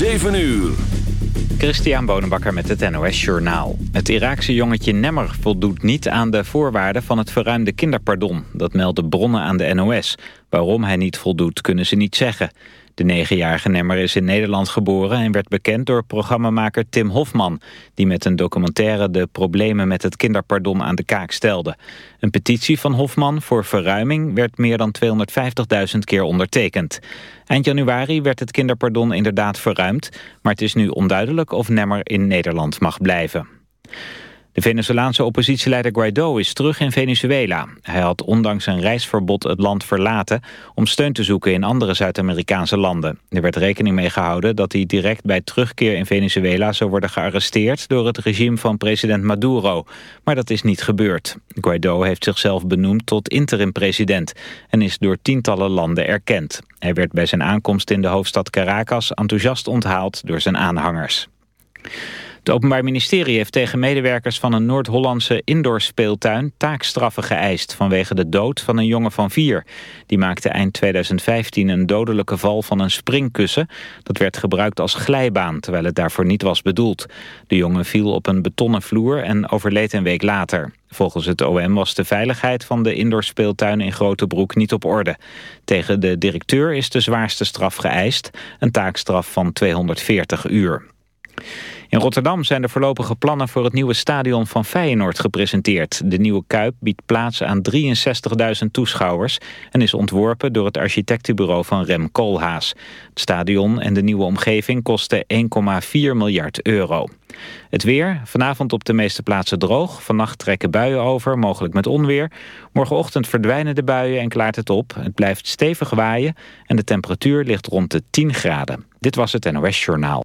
7 uur. Christian Bonenbakker met het NOS Journaal. Het Iraakse jongetje Nemmer voldoet niet aan de voorwaarden van het verruimde kinderpardon. Dat melden bronnen aan de NOS. Waarom hij niet voldoet kunnen ze niet zeggen. De negenjarige Nemmer is in Nederland geboren en werd bekend door programmamaker Tim Hofman, die met een documentaire de problemen met het kinderpardon aan de kaak stelde. Een petitie van Hofman voor verruiming werd meer dan 250.000 keer ondertekend. Eind januari werd het kinderpardon inderdaad verruimd, maar het is nu onduidelijk of Nemmer in Nederland mag blijven. De Venezolaanse oppositieleider Guaido is terug in Venezuela. Hij had ondanks een reisverbod het land verlaten... om steun te zoeken in andere Zuid-Amerikaanse landen. Er werd rekening mee gehouden dat hij direct bij terugkeer in Venezuela... zou worden gearresteerd door het regime van president Maduro. Maar dat is niet gebeurd. Guaido heeft zichzelf benoemd tot interim-president... en is door tientallen landen erkend. Hij werd bij zijn aankomst in de hoofdstad Caracas... enthousiast onthaald door zijn aanhangers. Het Openbaar Ministerie heeft tegen medewerkers van een Noord-Hollandse indoorspeeltuin taakstraffen geëist vanwege de dood van een jongen van vier. Die maakte eind 2015 een dodelijke val van een springkussen. Dat werd gebruikt als glijbaan, terwijl het daarvoor niet was bedoeld. De jongen viel op een betonnen vloer en overleed een week later. Volgens het OM was de veiligheid van de indoorspeeltuin in Grotebroek niet op orde. Tegen de directeur is de zwaarste straf geëist, een taakstraf van 240 uur. In Rotterdam zijn de voorlopige plannen voor het nieuwe stadion van Feyenoord gepresenteerd. De nieuwe Kuip biedt plaats aan 63.000 toeschouwers... en is ontworpen door het architectenbureau van Rem Koolhaas. Het stadion en de nieuwe omgeving kosten 1,4 miljard euro. Het weer, vanavond op de meeste plaatsen droog. Vannacht trekken buien over, mogelijk met onweer. Morgenochtend verdwijnen de buien en klaart het op. Het blijft stevig waaien en de temperatuur ligt rond de 10 graden. Dit was het NOS Journaal.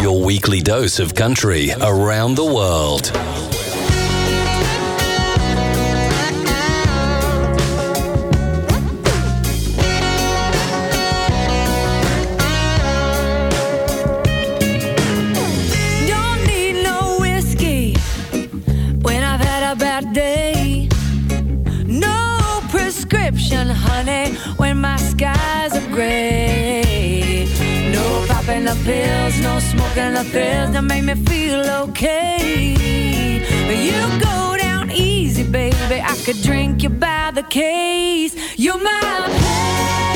your weekly dose of country around the world. pills, no smoking the pills that make me feel okay. You go down easy, baby. I could drink you by the case. You're my.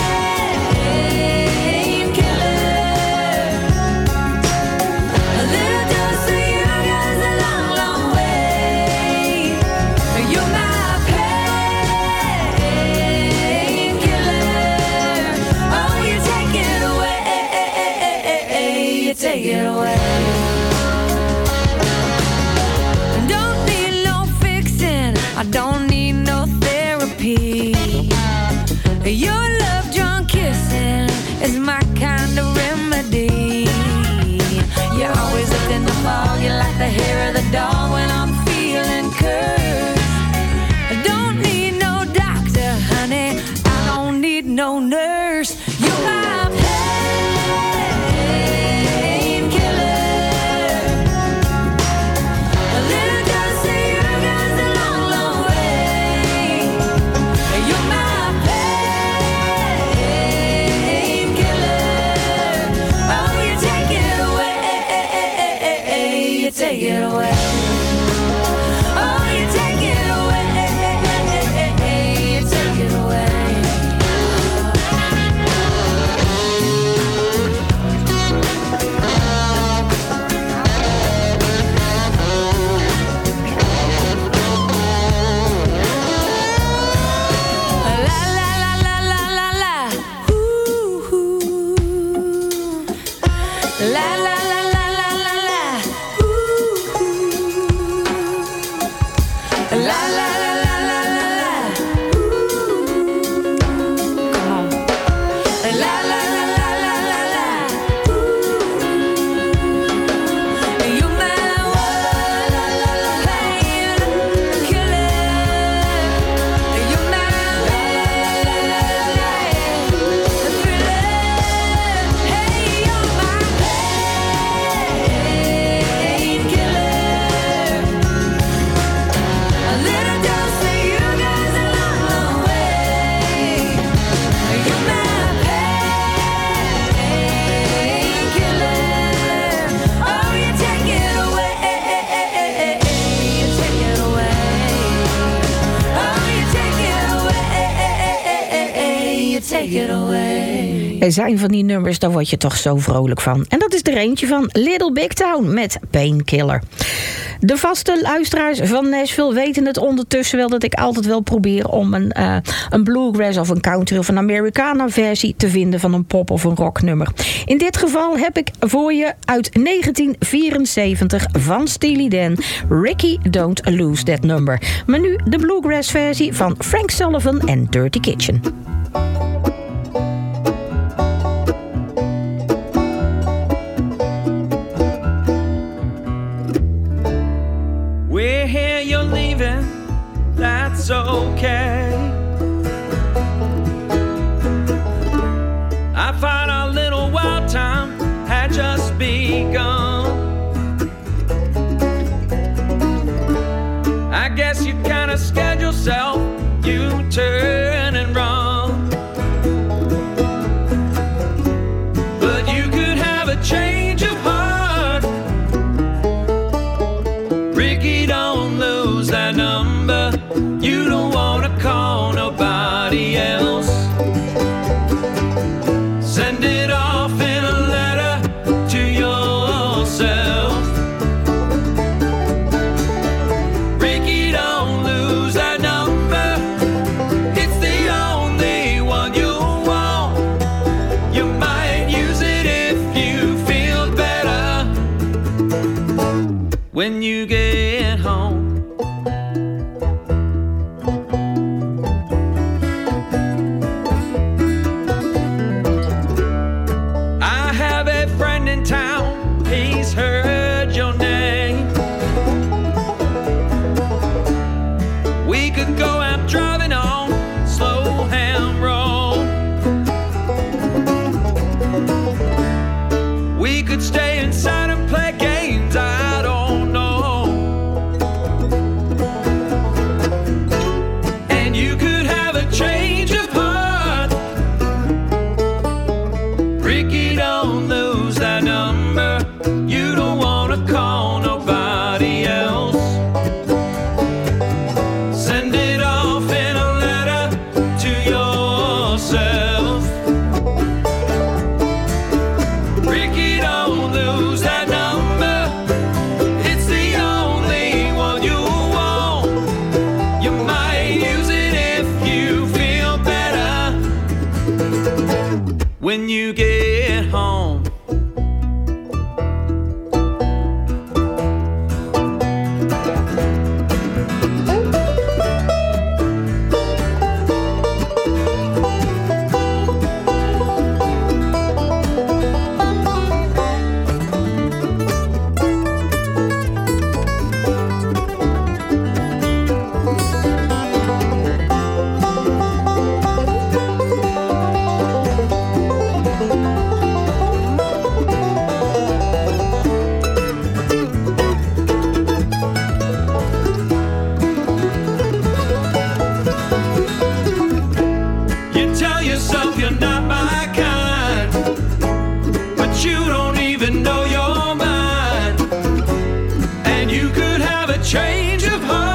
the head. Er zijn van die nummers, daar word je toch zo vrolijk van. En dat is er eentje van Little Big Town met Painkiller. De vaste luisteraars van Nashville weten het ondertussen wel... dat ik altijd wel probeer om een, uh, een bluegrass of een country... of een Americana versie te vinden van een pop- of een rocknummer. In dit geval heb ik voor je uit 1974 van Steely Dan... Ricky Don't Lose That Number. Maar nu de bluegrass versie van Frank Sullivan en Dirty Kitchen. We're here, you're leaving, that's okay. I thought our little wild time had just begun. I guess you kinda schedule yourself. of her.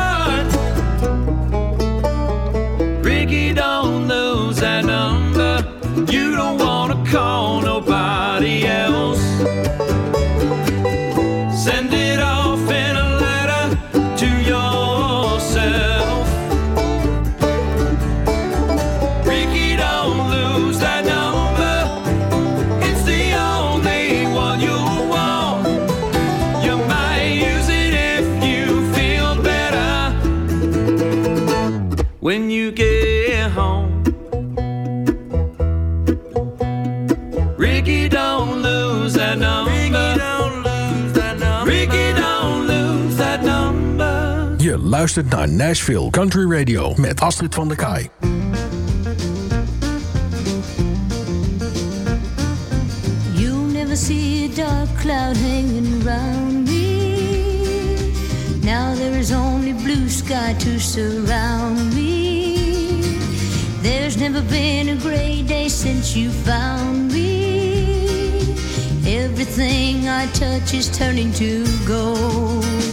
Je luistert naar Nashville Country Radio met Astrid van der Kaai. You'll never see a dark cloud hanging around me. Now there is only blue sky to surround me. There's never been a gray day since you found me. Everything I touch is turning to gold.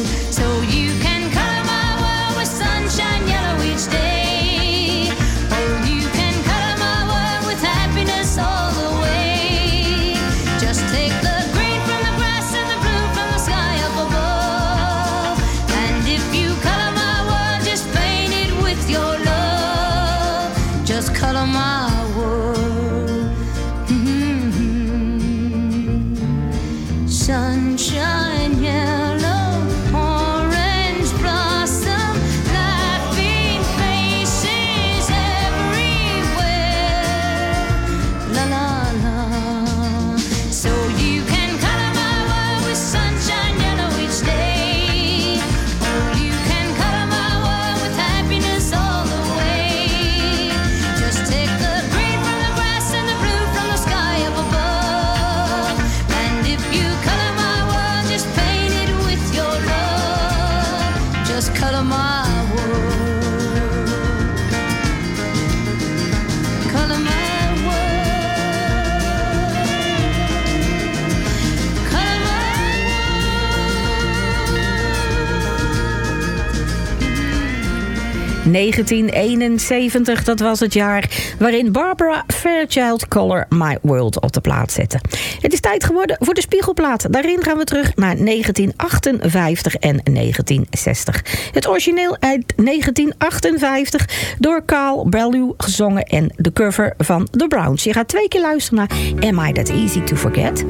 1971, dat was het jaar waarin Barbara Fairchild Color My World op de plaat zette. Het is tijd geworden voor de spiegelplaat. Daarin gaan we terug naar 1958 en 1960. Het origineel uit 1958 door Carl Bellew gezongen en de cover van The Browns. Je gaat twee keer luisteren naar Am I That Easy To Forget?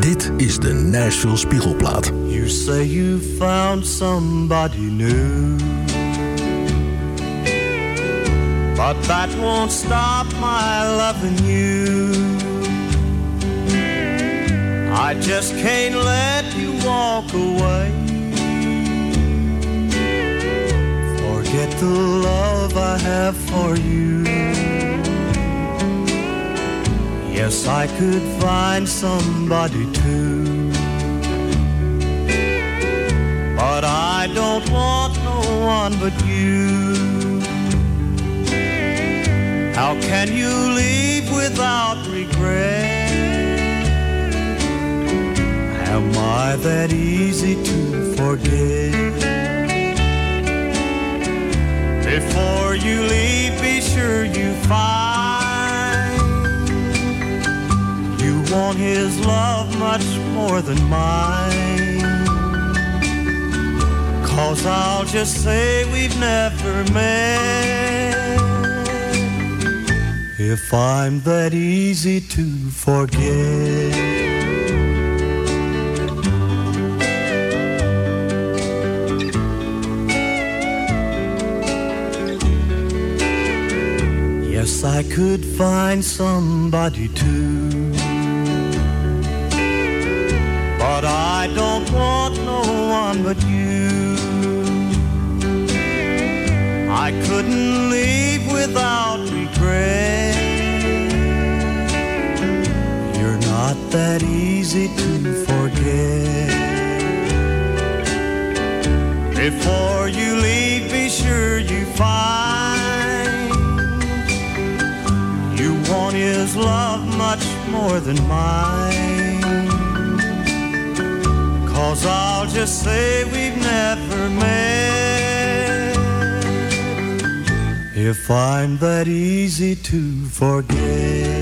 Dit is de Nashville Spiegelplaat. You say you found somebody new. But that won't stop my loving you. I just can't let you walk away. Forget the love I have for you. Yes, I could find somebody too. But I don't want no one but you. How can you leave without regret? Am I that easy to forget? Before you leave, be sure you find you want his love much more than mine. Cause I'll just say we've never met. If I'm that easy to forget. Yes, I could find somebody too. But I don't want no one but you. I couldn't leave without that easy to forget. Before you leave, be sure you find you want his love much more than mine. Cause I'll just say we've never met. If I'm that easy to forget.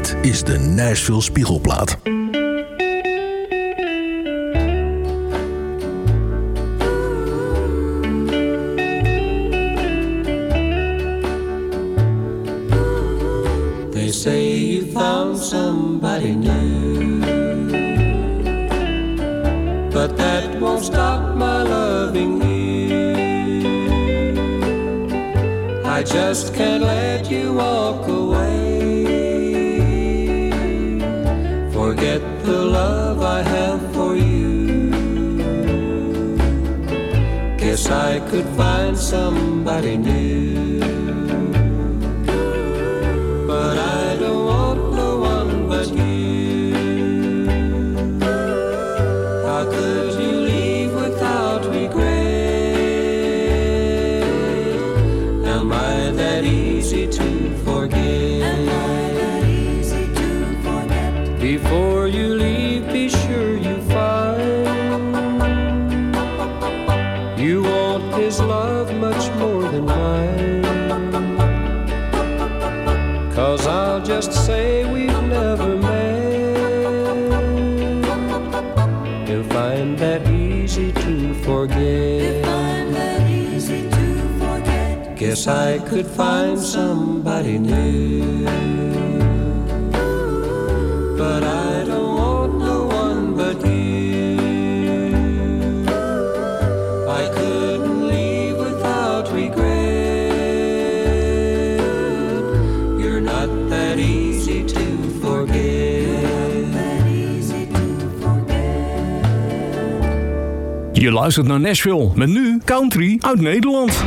Dit is de Nashville Spiegelplaat. They say you found somebody new. But that won't stop my loving you. I just can't let you walk away. Guess I could find somebody new. I could find somebody new. But I don't want no one but you. I couldn't leave without regret. You're not that easy to forget. Je luistert naar Nashville met nu country uit Nederland.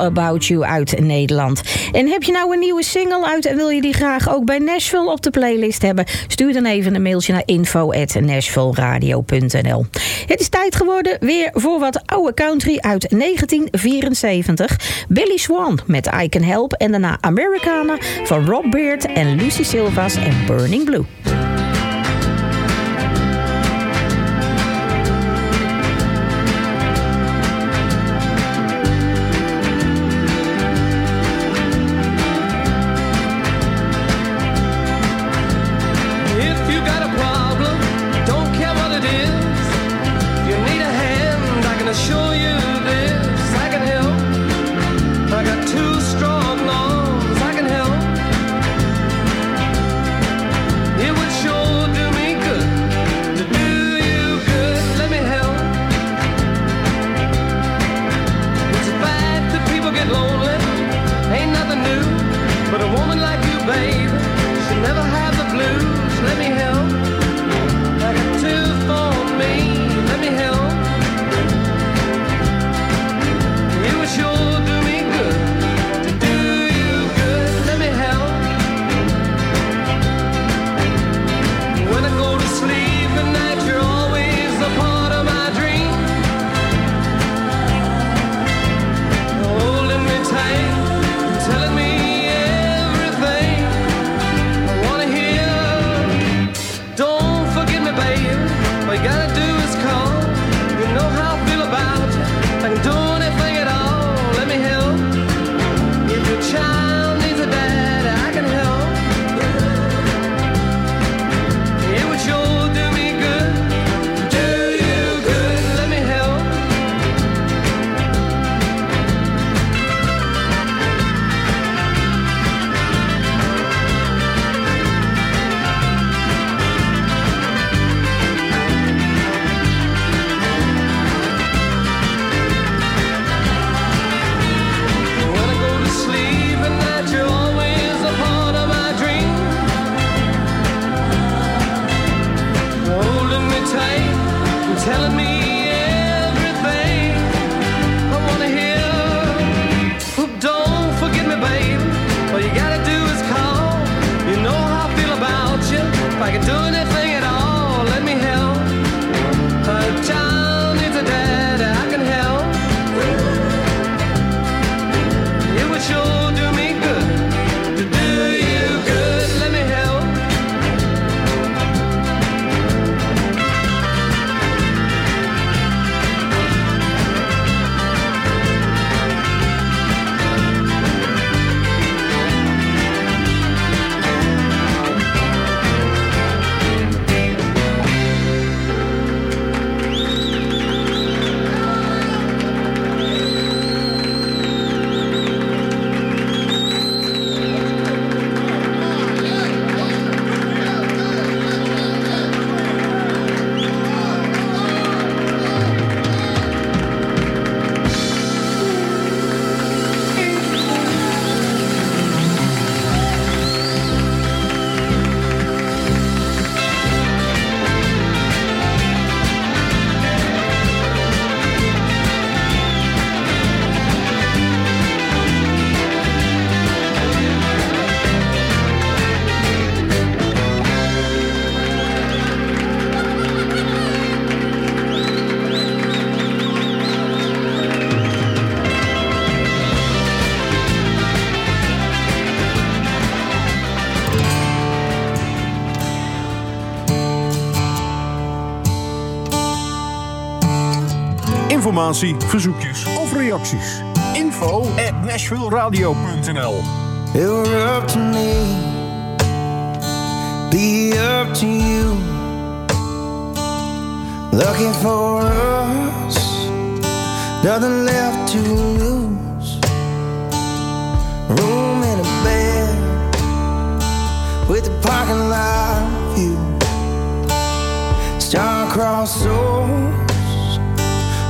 About You uit Nederland. En heb je nou een nieuwe single uit en wil je die graag ook bij Nashville op de playlist hebben? Stuur dan even een mailtje naar info@nashvilleradio.nl. Het is tijd geworden weer voor wat oude country uit 1974. Billy Swan met I Can Help en daarna Americana van Rob Beard en Lucy Silvas en Burning Blue. informatie, verzoekjes of reacties. Info at nashvilleradio.nl It up to me. Be up to you. Looking for us. Nothing left to lose. Room in a bed With a parking lot view. Star-crossed souls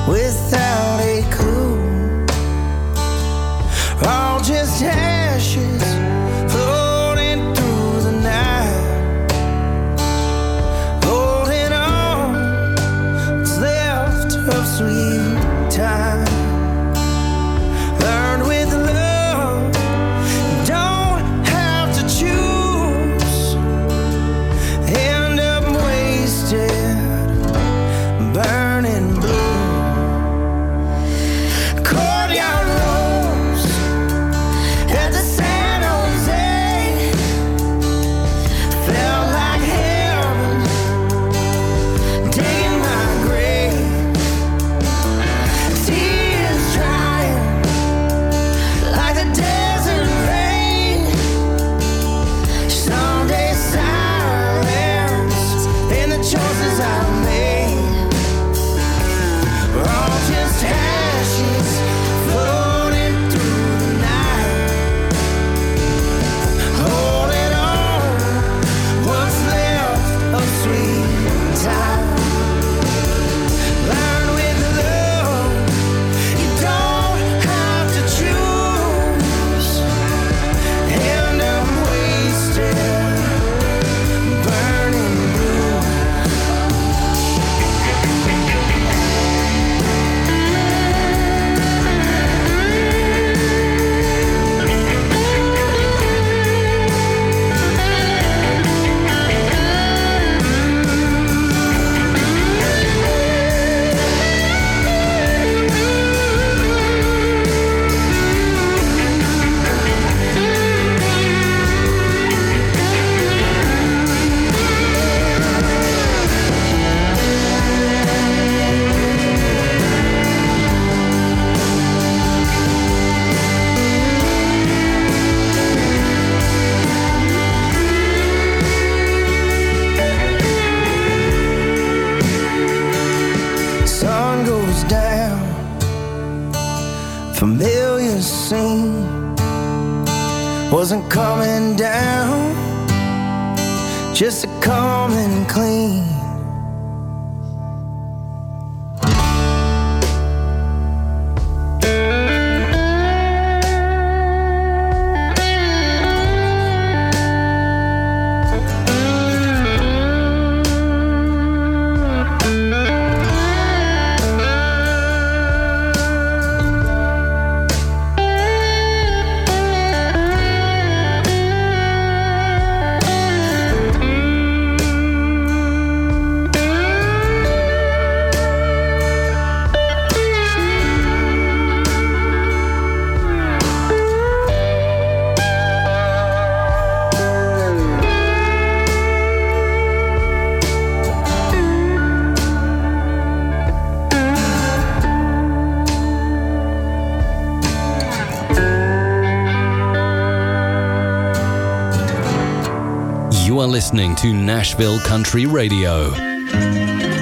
without a clue. All just ashes. listening to Nashville Country Radio.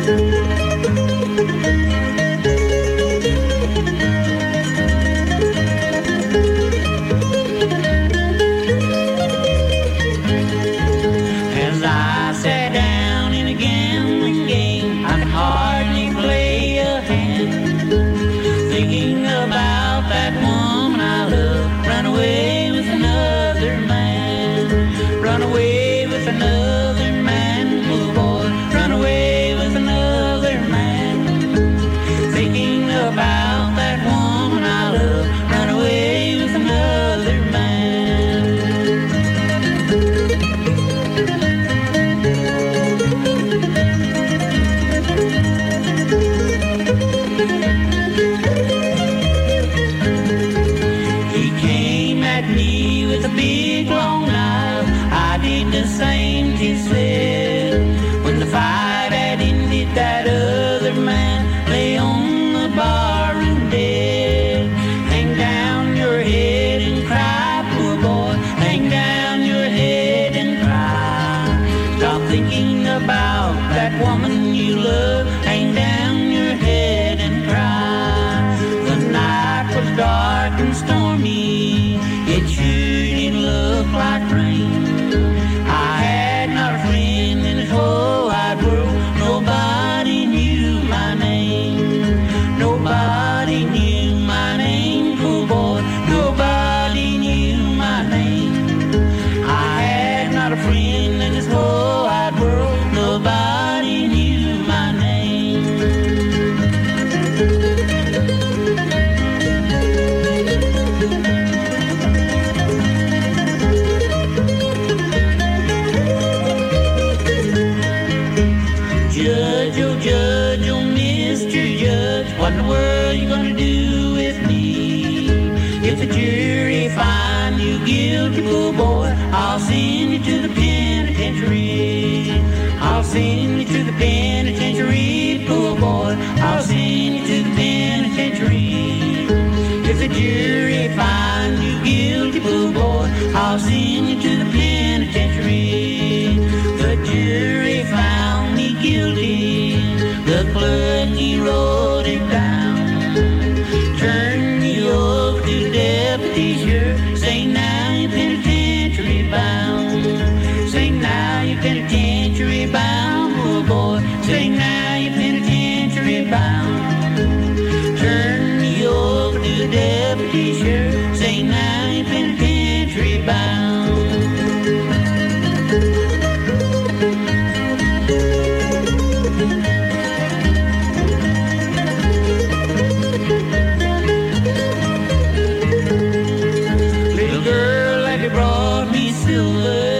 me silver.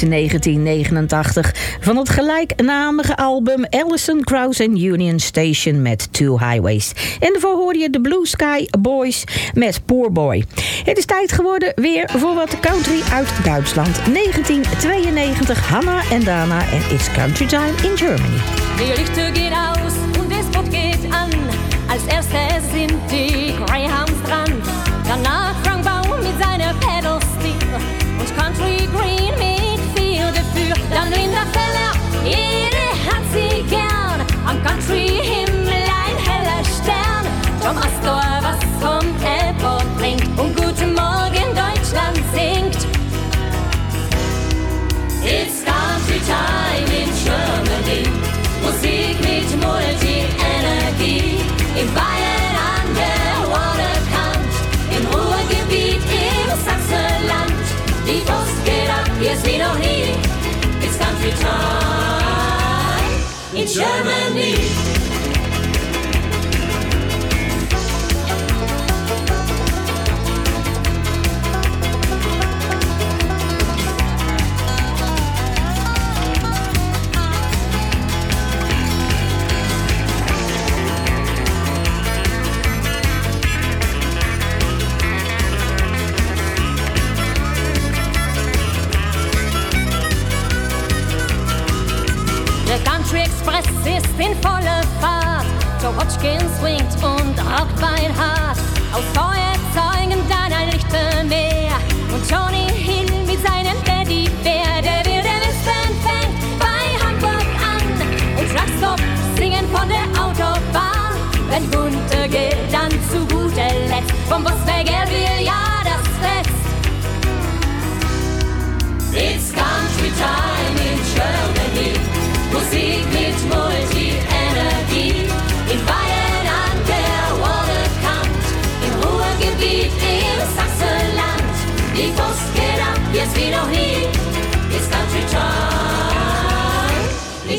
1989 van het gelijknamige album Allison Krause and Union Station met Two Highways. En daarvoor hoorde je de Blue Sky Boys met Poor Boy. Het is tijd geworden weer voor wat country uit Duitsland. 1992 Hanna en Dana en It's Country Time in Germany. De lichten gehen uit und de Boot geht an. Als erstes sind die Greyhound every time in Germany. Couch gehen swingt und rockt mein Hart. Aus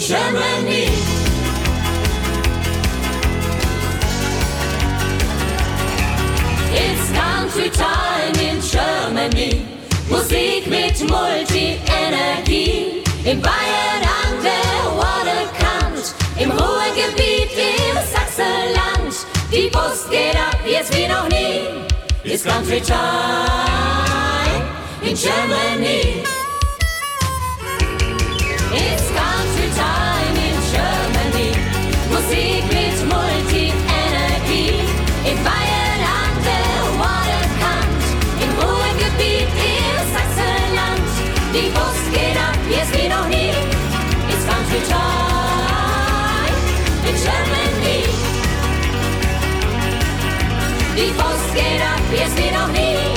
Germany, It's country time in Germany. Musik mit Multi-Energie. In Bayern an der Waterkant. Im Ruhrgebiet, im Sachsenland. Die Bus geht ab, jetzt wie noch nie. It's country time in Germany. Musik mit Multi-Energie. In Bayern hat der Waterkant, im Ruhrgebiet, im Sachsenland. Die Wurst geht ab, hier ist wie noch nie. It's country time in Germany. Die Wurst geht ab, hier ist wie noch nie.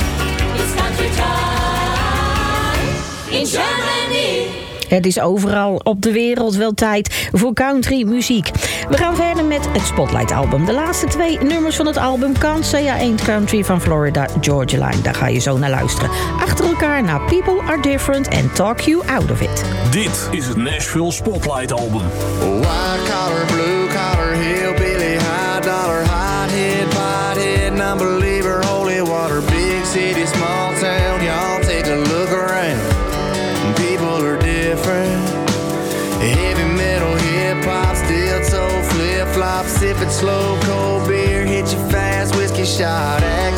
It's country time in Germany. Het is overal op de wereld wel tijd voor country muziek. We gaan verder met het Spotlight album. De laatste twee nummers van het album Kansea 1 Country van Florida Georgia Line. Daar ga je zo naar luisteren. Achter elkaar naar People Are Different and Talk You Out of It. Dit is het Nashville Spotlight album. White collar, blue collar, hill slow cold beer hit you fast, whiskey shot eh?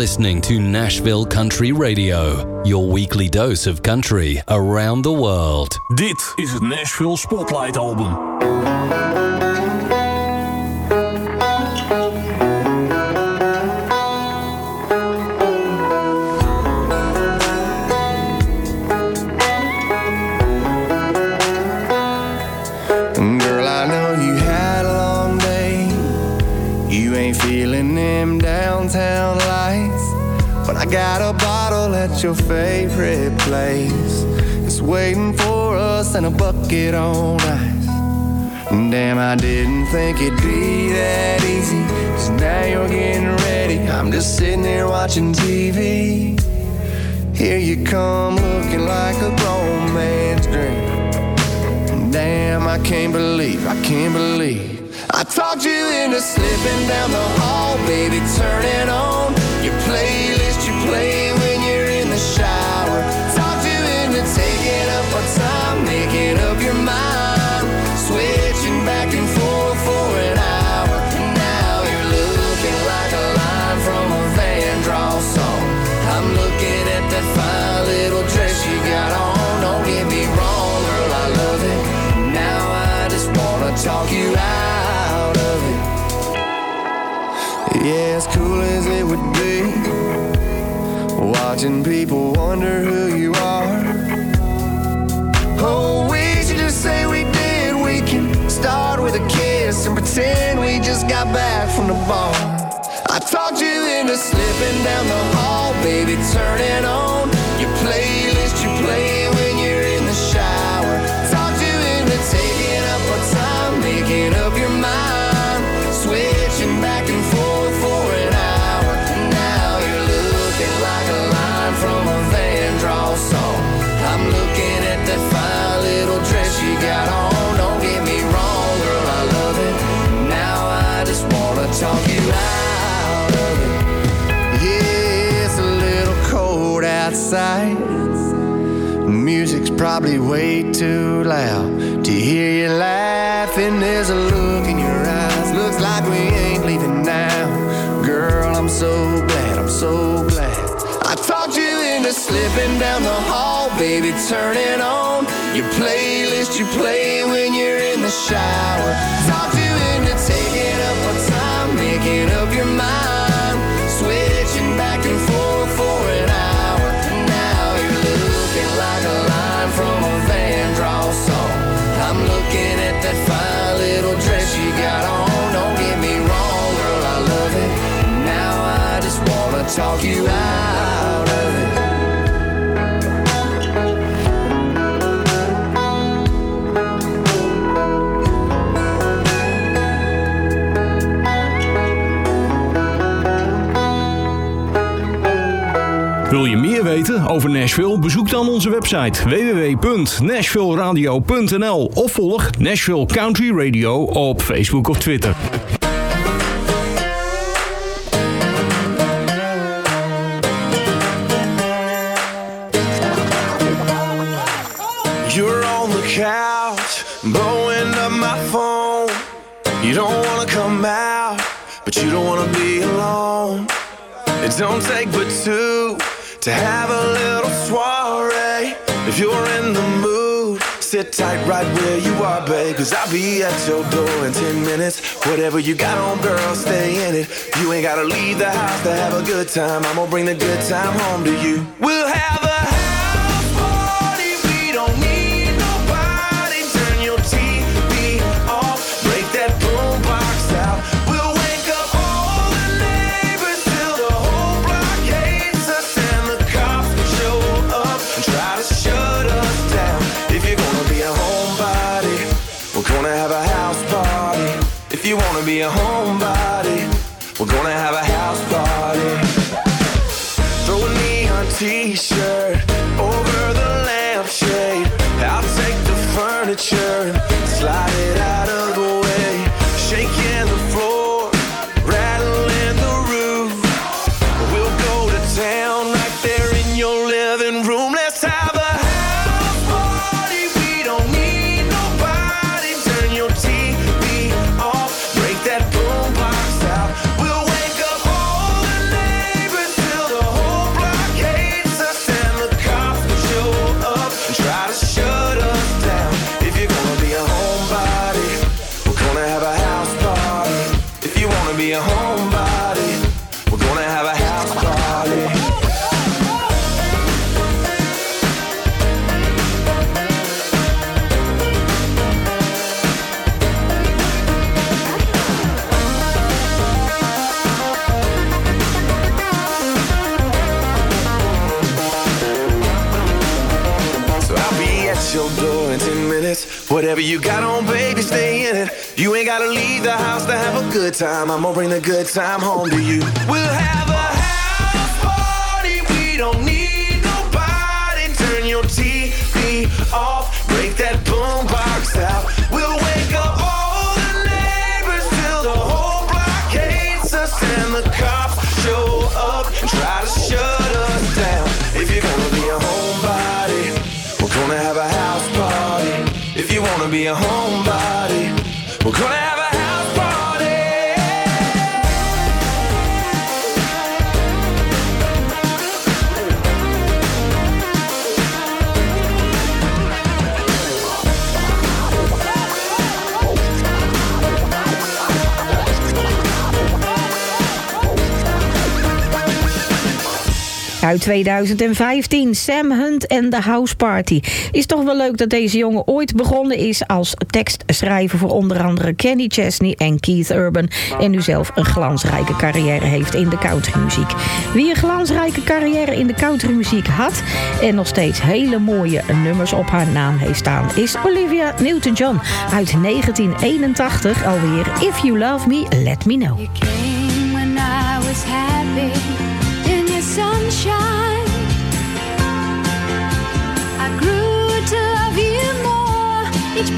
Listening to Nashville Country Radio, your weekly dose of country around the world. Dit is het Nashville Spotlight Album. At your favorite place. It's waiting for us in a bucket on ice. Damn, I didn't think it'd be that easy. Cause now you're getting ready. I'm just sitting there watching TV. Here you come looking like a grown man's dream. Damn, I can't believe, I can't believe. I talked you into slipping down the hall, baby, turning on your playlist you play watching people wonder who you are. Oh, we should just say we did. We can start with a kiss and pretend we just got back from the bar. I talked you into slipping down the probably way too loud to hear you laughing. There's a look in your eyes, looks like we ain't leaving now. Girl, I'm so glad, I'm so glad. I talked you into slipping down the hall, baby, turning on your playlist you play when you're in the shower. Talk you out. Wil je meer weten over Nashville? Bezoek dan onze website www.nashvilleradio.nl of volg Nashville Country Radio op Facebook of Twitter. You don't wanna be alone. It don't take but two to have a little soiree. If you're in the mood, sit tight right where you are, babe. Cause I'll be at your door in 10 minutes. Whatever you got on, girl, stay in it. You ain't gotta leave the house to have a good time. I'm gonna bring the good time home to you. We'll have your home time. I'm gonna bring the good time home to you. We'll have a house party. We don't need nobody. Turn your TV off. Break that boombox out. We'll wake up all the neighbors till the whole block hates us. And the cops show up and try to shut us down. If you're gonna be a homebody, we're gonna have a house party. If you wanna be a homebody, Uit 2015, Sam Hunt en The House Party. Is toch wel leuk dat deze jongen ooit begonnen is als tekstschrijver voor onder andere Kenny Chesney en Keith Urban. En nu zelf een glansrijke carrière heeft in de countrymuziek. Wie een glansrijke carrière in de countrymuziek had en nog steeds hele mooie nummers op haar naam heeft staan, is Olivia Newton-John uit 1981 alweer If You Love Me, Let Me Know. Sunshine. I grew to love you more each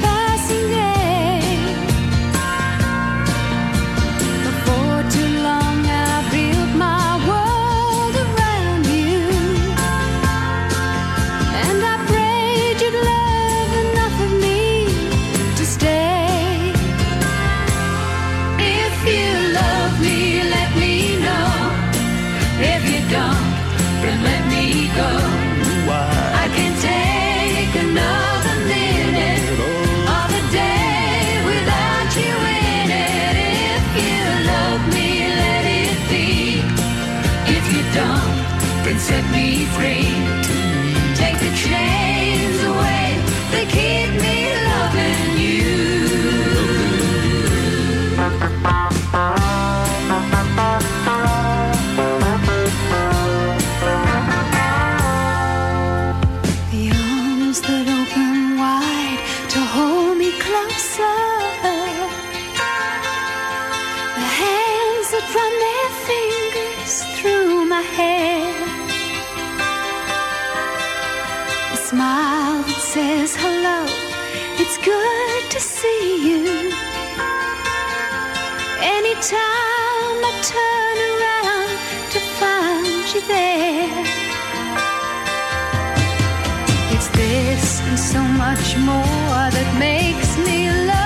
much more that makes me love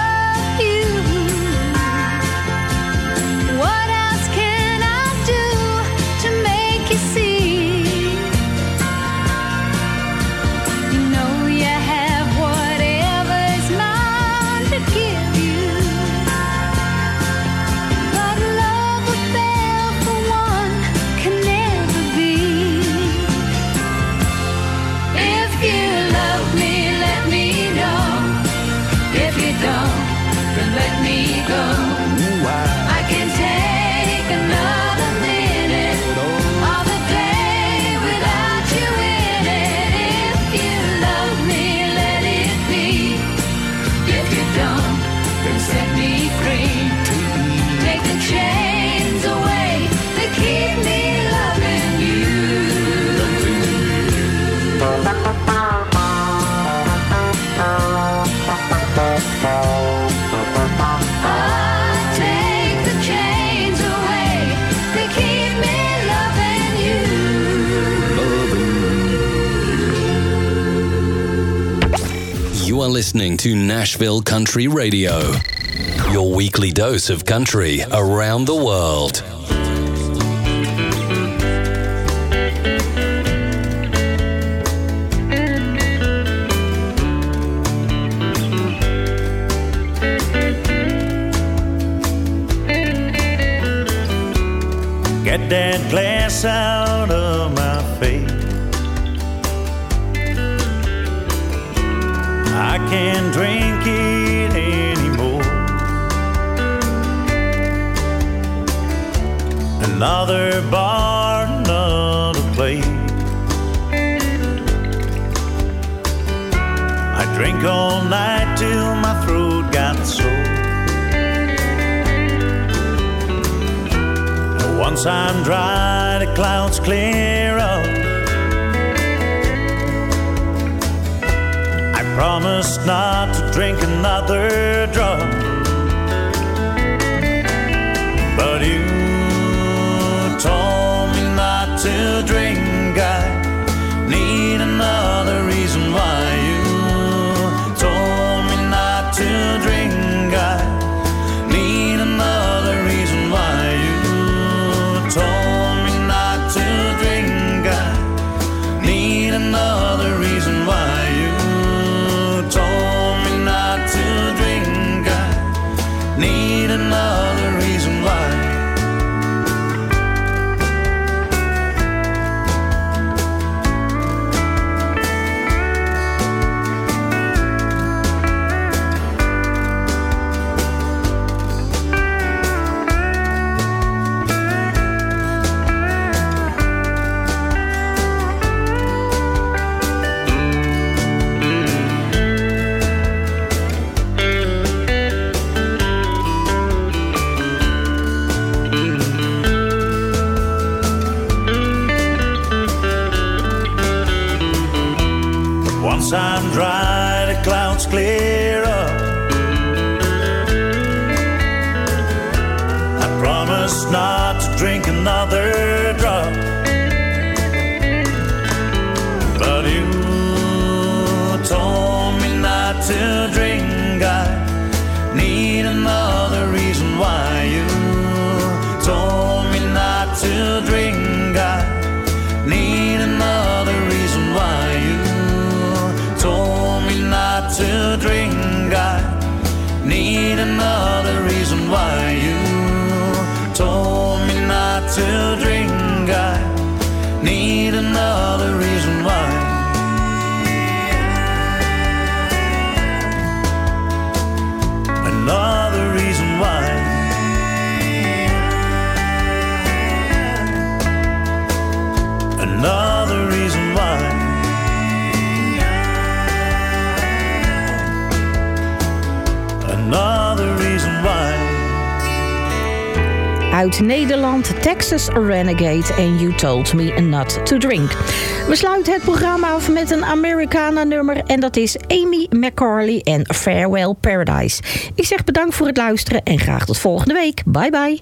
Nashville Country Radio, your weekly dose of country around the world. Get that glass out of my face. Another bar, another place. I drink all night till my throat got sore. Once I'm dry, the clouds clear up. I promise not to drink another drop. But you Uit Nederland, Texas Renegade en You Told Me Not To Drink. We sluiten het programma af met een Americana nummer en dat is Amy McCarley en Farewell Paradise. Ik zeg bedankt voor het luisteren en graag tot volgende week. Bye bye.